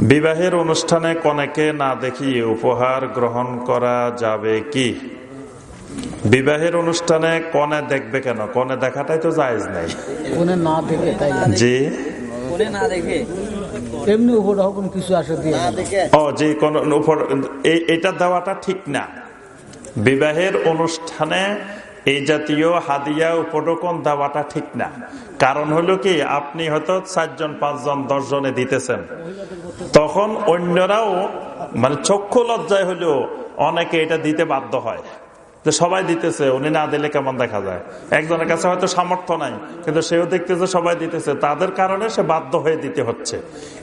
বিবাহের অনুষ্ঠানে কনেকে না দেখিয়ে উপহার গ্রহণ করা যাবে কি? বিবাহের অনুষ্ঠানে কনে দেখবে কেন? কনে দেখাটাই তো জায়েজ নাই। জি। এটা দেওয়াটা ঠিক না। বিবাহের অনুষ্ঠানে এই জাতীয় হাদিয়া উপঢকন দেওয়াটা ঠিক না। কারণ হলো কি, আপনি হয়তো চারজন, পাঁচজন, দশজনে দিতেছেন। তখন অন্যরাও মানে চক্ষু লজ্জায় হলেও অনেকে এটা দিতে বাধ্য হয়। যে সবাই দিতেছে, উনি না দিলে কেমন দেখা যায়? একজনের কাছে হয়তো সামর্থ্য নাই, কিন্তু সেও দেখতেছে সবাই দিতেছে। তাদের কারণে সে বাধ্য হয়ে দিতে হচ্ছে।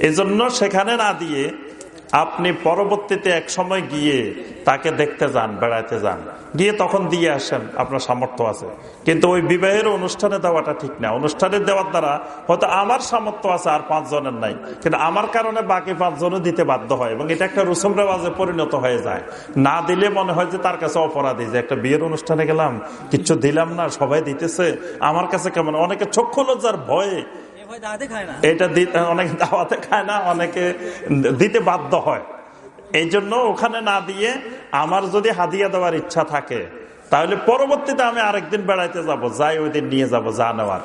এজন্য সেখানে না দিয়ে আপনি পরবর্তীতে এক সময় গিয়ে তাকে দেখতে যান, বেড়াইতে যান। গিয়ে তখন দিয়ে আসেন, আপনার সামর্থ্য আছে। কিন্তু ওই বিবাহের অনুষ্ঠানে দেওয়াটা ঠিক না। অনুষ্ঠানে দেওয়ার দ্বারা হয়তো আমার সামর্থ্য আছে, আর পাঁচ জনের নাই। কিন্তু আমার কারণে বাকি পাঁচজনও দিতে বাধ্য হয় এবং এটা একটা রুসুম রেওয়াজে পরিণত হয়ে যায়। না দিলে মনে হয় যে তার কাছে অপরাধী, যে একটা বিয়ের অনুষ্ঠানে গেলাম, কিচ্ছু দিলাম না, সবাই দিতেছে। আমার কাছে কেমন? অনেকে চক্ষু লজ্জার ভয়ে এটা অনেকে দাওয়াতে খায় না, অনেকে দিতে বাধ্য হয় এই জন্য ওখানে না দিয়ে আমার যদি হাদিয়া দেওয়ার ইচ্ছা থাকে, তাহলে পরবর্তীতে আমি আরেকদিন বেড়াইতে যাব, যাই ওই দিন নিয়ে যাব, যা নেওয়ার।